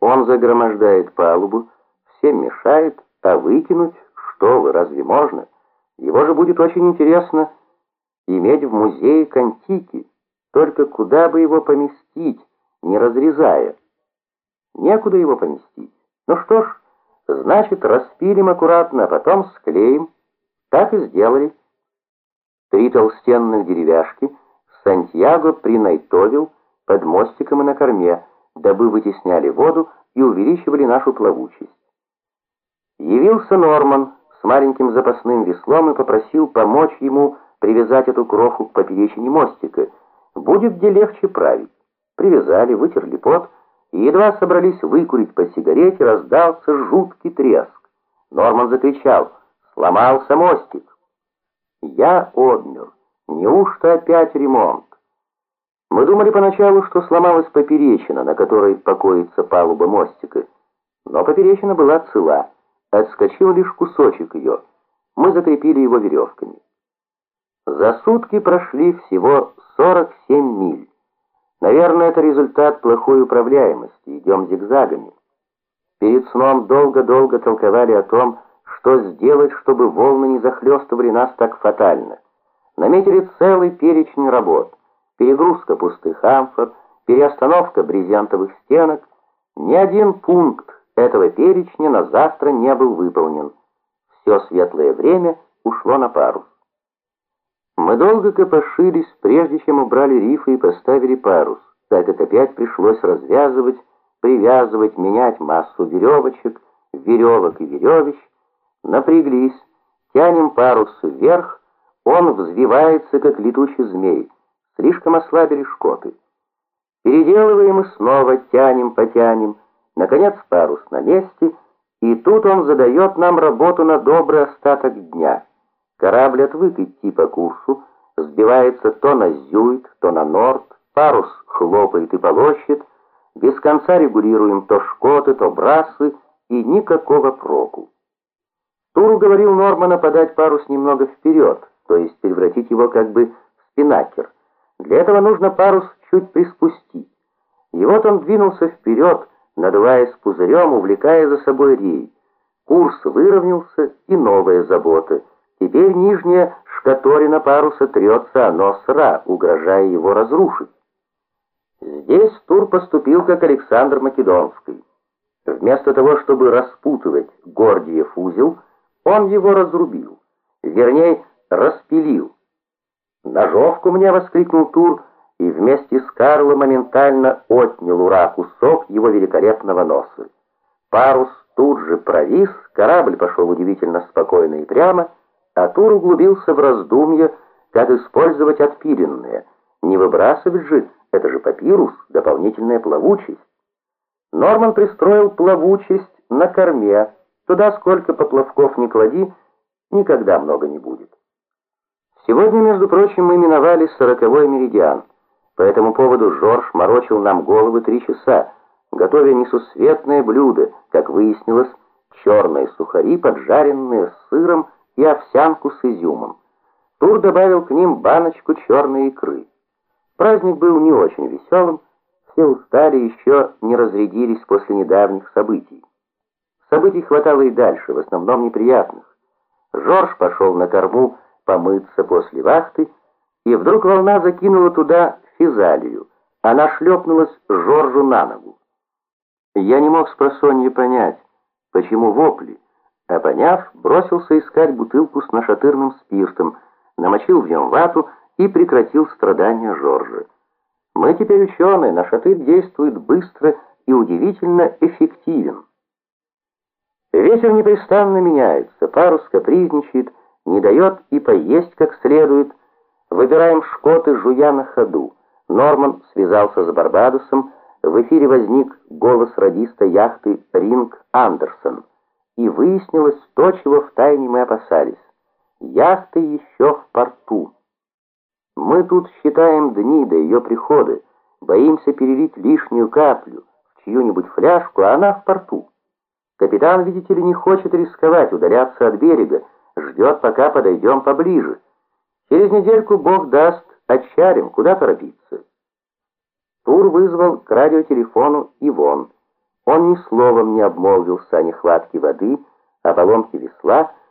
Он загромождает палубу, всем мешает, а выкинуть, что вы, разве можно? Его же будет очень интересно иметь в музее Контики, только куда бы его поместить, не разрезая? Некуда его поместить. Ну что ж, значит, распилим аккуратно, а потом склеим. Так и сделали. Три толстенных деревяшки Сантьяго принайтовил под мостиком и на корме, дабы вытесняли воду и увеличивали нашу плавучесть. Явился Норман с маленьким запасным веслом и попросил помочь ему привязать эту кроху к поперечине мостика. Будет где легче править. Привязали, вытерли пот, и едва собрались выкурить по сигарете, раздался жуткий треск. Норман закричал «Сломался мостик!» Я обмер. Неужто опять ремонт? Мы думали поначалу, что сломалась поперечина, на которой покоится палуба мостика. Но поперечина была цела. Отскочил лишь кусочек ее. Мы закрепили его веревками. За сутки прошли всего 47 миль. Наверное, это результат плохой управляемости. Идем зигзагами. Перед сном долго-долго толковали о том, что сделать, чтобы волны не захлестывали нас так фатально. Наметили целый перечень работ. Перегрузка пустых амфор, переостановка брезентовых стенок. Ни один пункт этого перечня на завтра не был выполнен. Все светлое время ушло на парус. Мы долго копошились, прежде чем убрали рифы и поставили парус, так как опять пришлось развязывать, привязывать, менять массу веревочек, веревок и веревищ. Напряглись, тянем парус вверх, он взвивается, как летучий змей. Слишком ослабили шкоты. Переделываем и снова тянем, потянем. Наконец парус на месте, и тут он задает нам работу на добрый остаток дня. Корабль отвык идти по курсу, сбивается то на зюит, то на норд, парус хлопает и полощет, без конца регулируем то шкоты, то брасы, и никакого проку. Тур уговорил Нормана подать парус немного вперед, то есть превратить его как бы в спинакер. Для этого нужно парус чуть приспустить. И вот он двинулся вперед, надуваясь пузырем, увлекая за собой рей. Курс выровнялся, и новая забота — Теперь нижняя шкаторина паруса трется о нос Ра, угрожая его разрушить. Здесь Тур поступил как Александр Македонский. Вместо того, чтобы распутывать Гордиев узел, он его разрубил, вернее, распилил. «Ножовку мне!» — воскликнул Тур, и вместе с Карло моментально отнял у Ра кусок его великолепного носа. Парус тут же провис, корабль пошел удивительно спокойно и прямо, Атур углубился в раздумья, как использовать отпиленные. Не выбрасывать же, это же папирус, дополнительная плавучесть. Норман пристроил плавучесть на корме, туда сколько поплавков не клади, никогда много не будет. Сегодня, между прочим, мы миновали сороковой меридиан. По этому поводу Жорж морочил нам головы три часа, готовя несусветное блюдо, как выяснилось, черные сухари, поджаренные с сыром, и овсянку с изюмом. Тур добавил к ним баночку черной икры. Праздник был не очень веселым, все устали еще не разрядились после недавних событий. Событий хватало и дальше, в основном неприятных. Жорж пошел на корму помыться после вахты, и вдруг волна закинула туда физалию. Она шлепнулась Жоржу на ногу. Я не мог с просонья понять, почему вопли, а поняв, бросился искать бутылку с нашатырным спиртом, намочил в нем вату и прекратил страдания Жоржа. Мы теперь ученые, нашатырь действует быстро и удивительно эффективен. Ветер непрестанно меняется, парус капризничает, не дает и поесть как следует. Выбираем шкоты, жуя на ходу. Норман связался с Барбадосом, в эфире возник голос радиста яхты «Ринг Андерсон» и выяснилось то, чего втайне мы опасались. Яхта еще в порту. Мы тут считаем дни до ее прихода, боимся перелить лишнюю каплю в чью-нибудь фляжку, а она в порту. Капитан, видите ли, не хочет рисковать, удаляться от берега, ждет, пока подойдем поближе. Через недельку Бог даст, отчарим, куда торопиться. Тур вызвал к радиотелефону Ивон. Он ни словом не обмолвился о нехватке воды, о поломке весла,